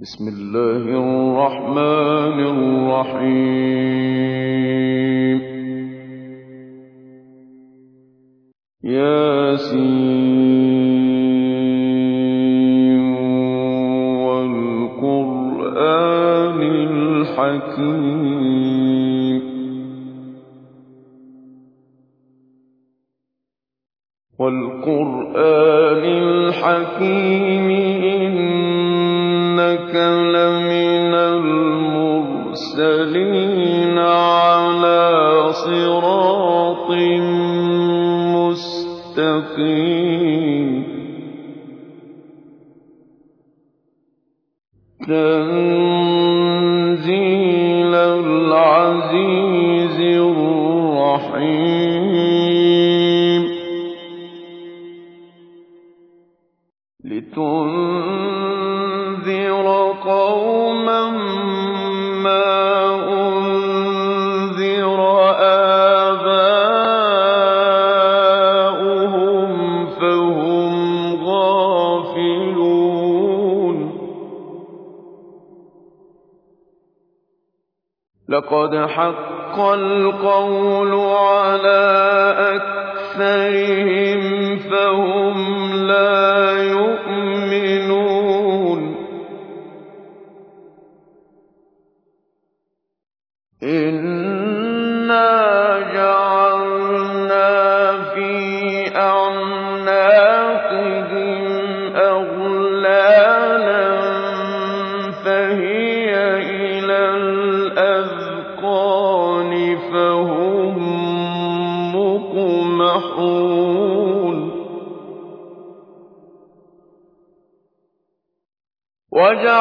بسم الله الرحمن الرحيم. ياسين والقرآن الحكيم. والقرآن الحكيم. قوما ما أنذر آباؤهم فهم غافلون. لقد حق القول على أكثرهم فهم لا يؤمنون.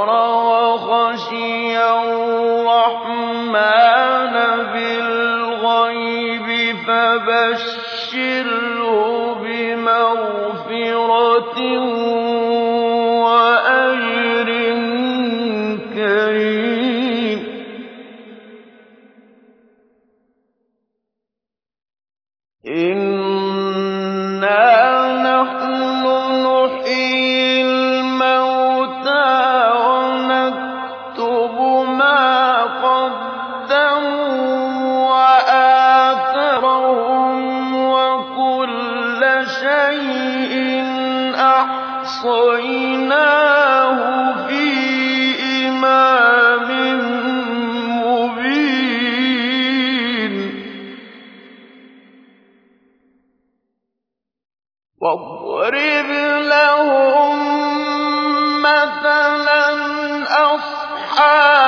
الذكر أحصيناه في إمام مبين واضرب لهم مثلا أصحاب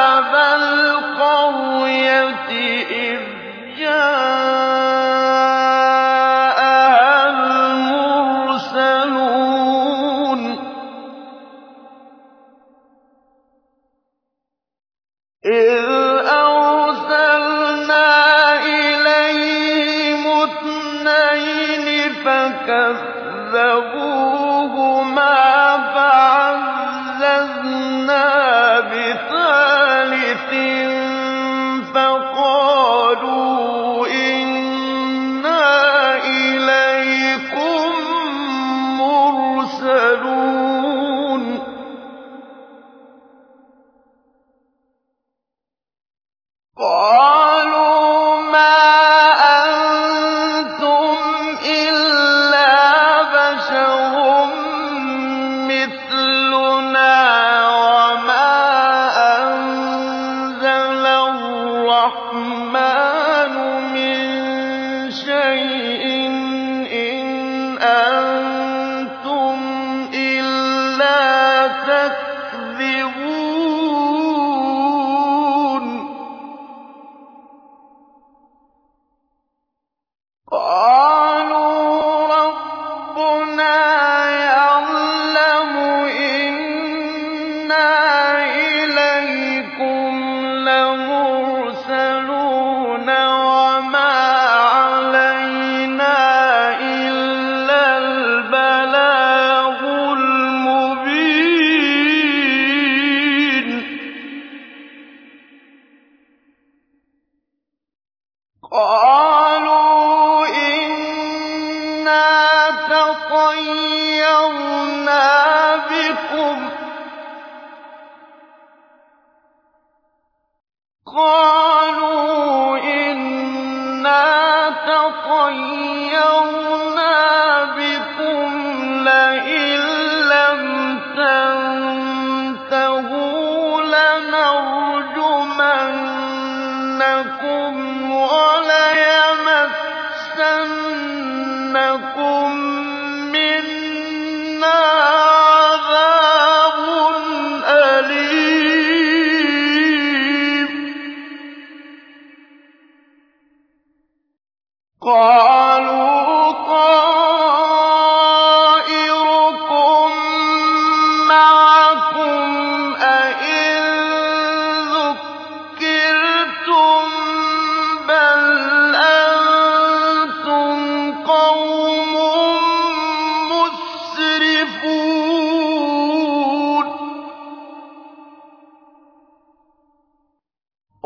قال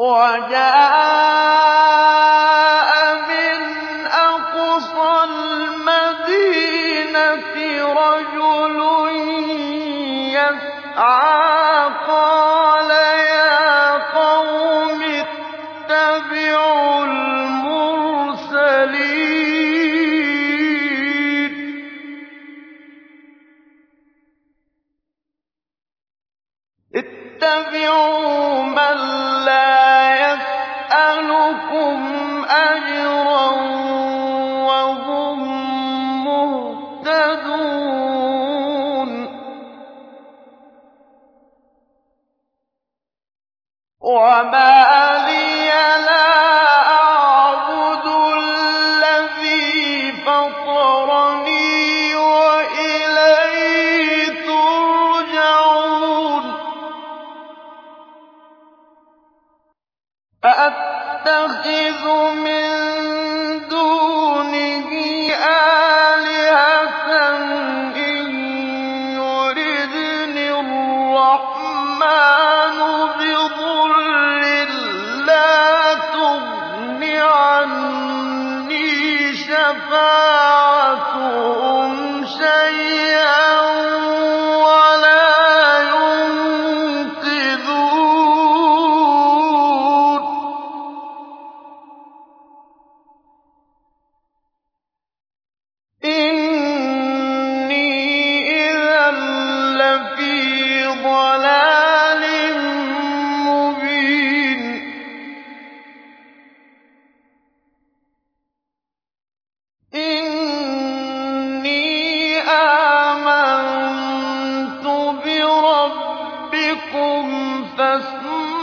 وجاء أَتَّخِذُ مِن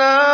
أَنَّا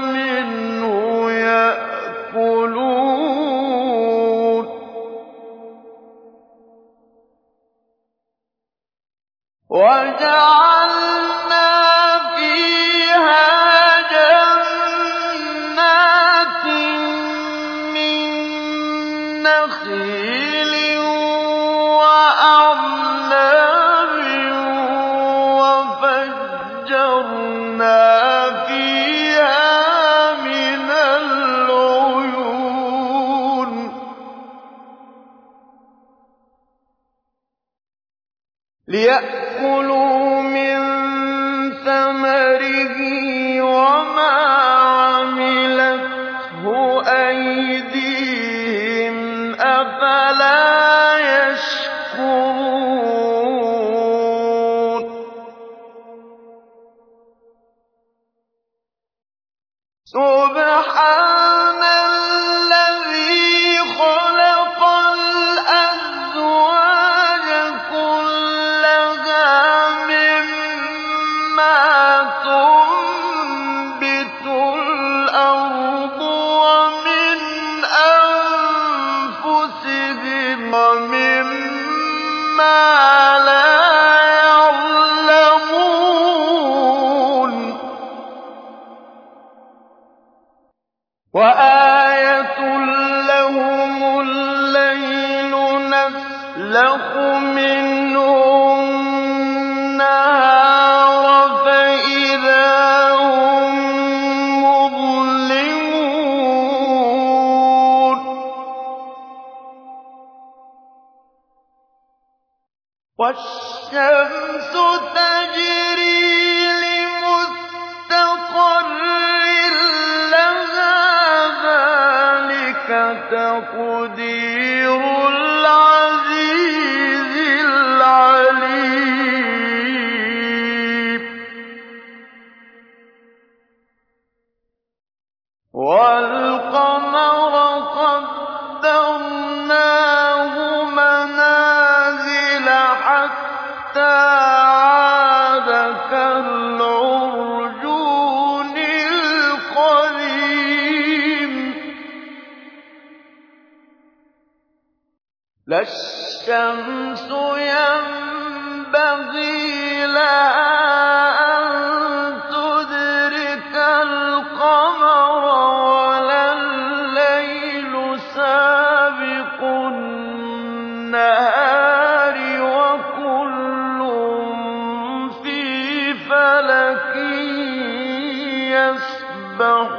فَمِنْهُ يَأْكُلُونَ سُبْحَانَ تَقْدِيرُ يَسْبَحُونَ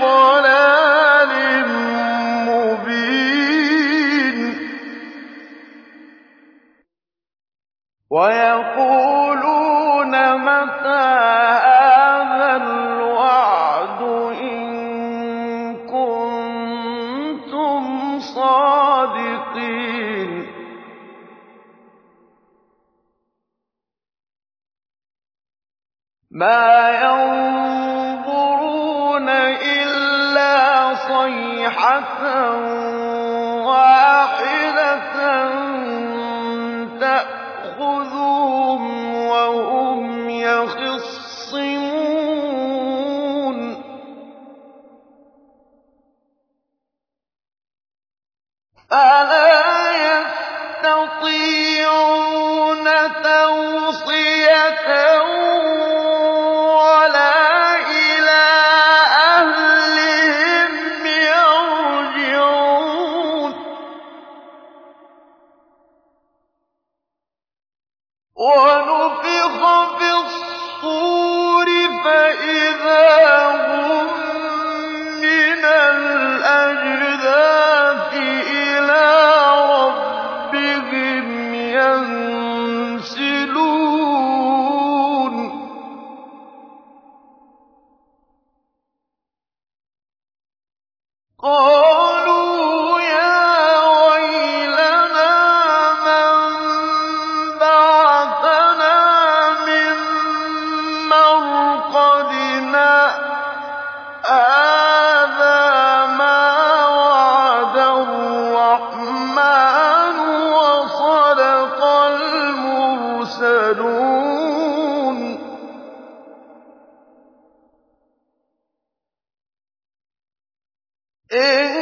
قال لهم إن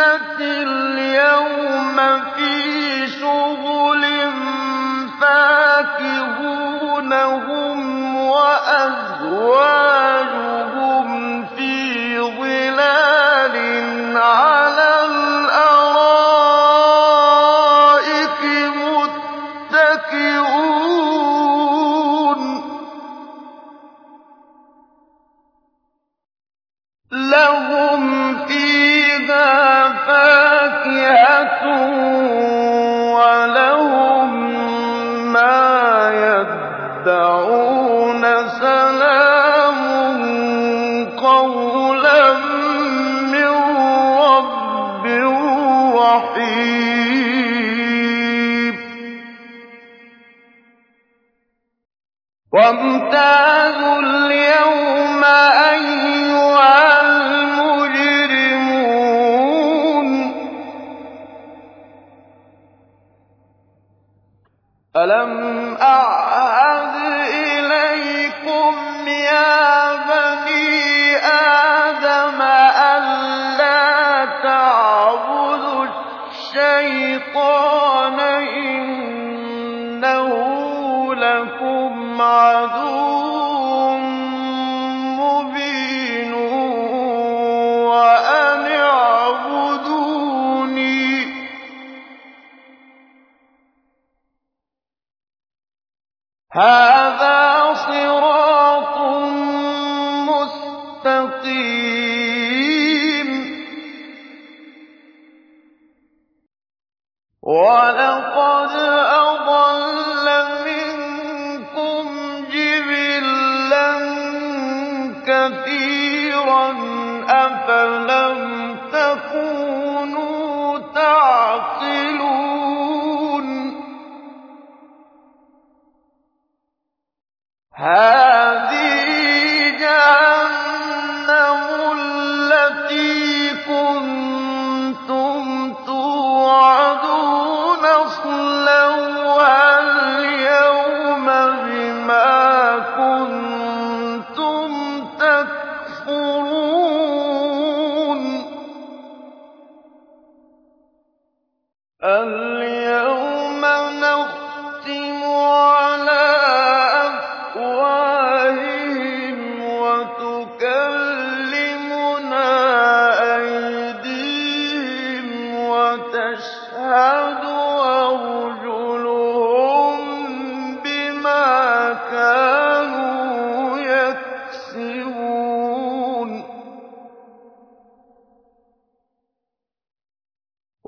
الْمُسْتَكْبِرِينَ الْيَوْمَ فِي شُغُلٍ أَلَمْ أَعْهَدْ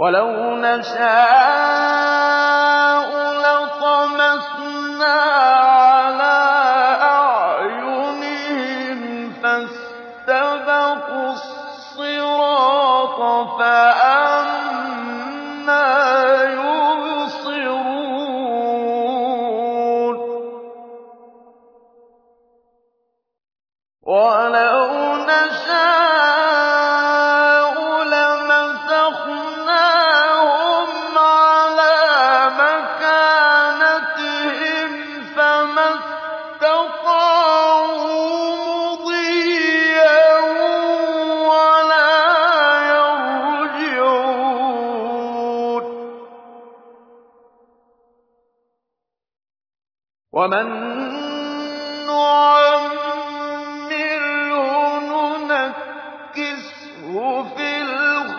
ولو نشاء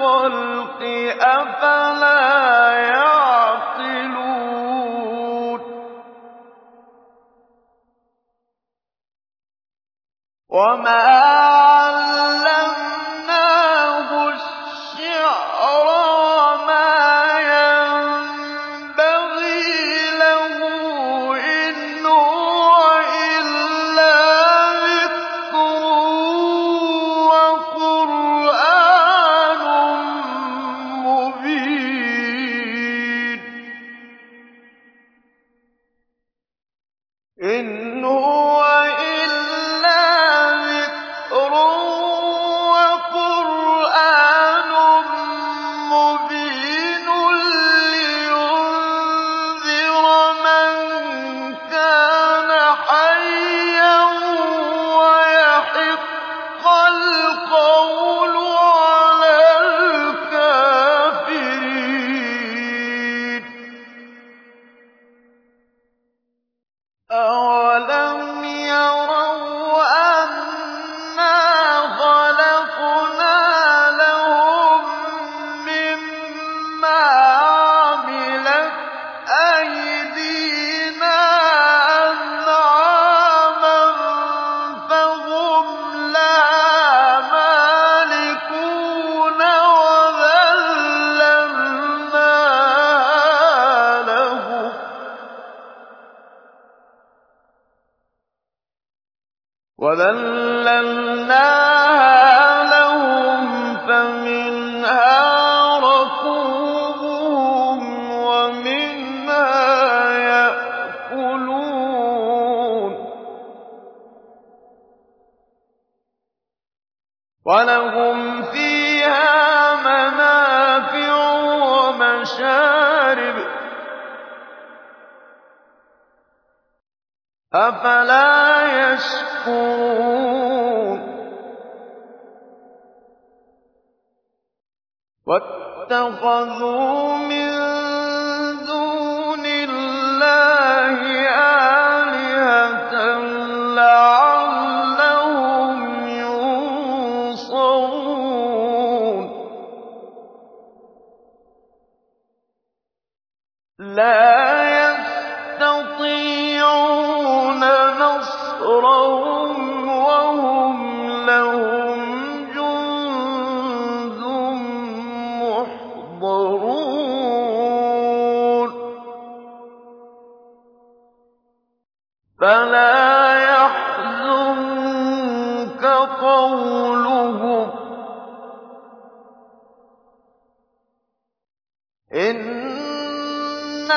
الْخَلْقِ ۗ أَفَلَا وَمَشَارِبُ ۖ أَفَلَا يَشْكُرُونَ. وَاتَّخَذُوا مِن إِنَّا